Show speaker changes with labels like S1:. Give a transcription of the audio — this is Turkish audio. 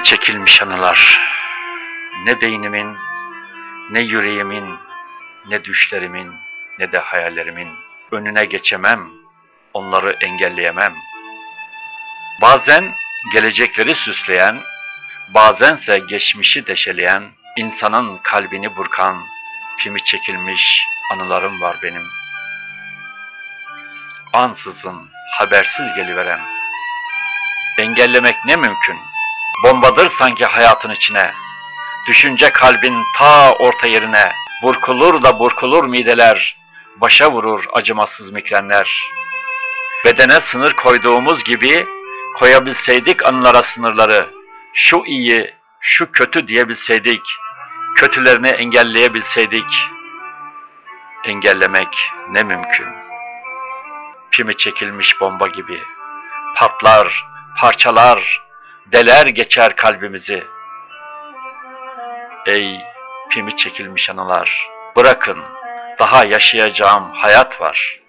S1: Pimi çekilmiş anılar. Ne beynimin, ne yüreğimin, ne düşlerimin, ne de hayallerimin. Önüne geçemem, onları engelleyemem. Bazen gelecekleri süsleyen, bazense geçmişi deşeleyen, insanın kalbini burkan, pimi çekilmiş anılarım var benim. Ansızın, habersiz geliveren. Engellemek ne mümkün? Bombadır sanki hayatın içine. Düşünce kalbin ta orta yerine. Burkulur da burkulur mideler. Başa vurur acımasız migrenler. Bedene sınır koyduğumuz gibi koyabilseydik anılara sınırları. Şu iyi, şu kötü diyebilseydik. Kötülerini engelleyebilseydik. Engellemek ne mümkün? Pimi çekilmiş bomba gibi. Patlar, parçalar, deler geçer kalbimizi. Ey pimi çekilmiş anılar, bırakın, daha yaşayacağım hayat var.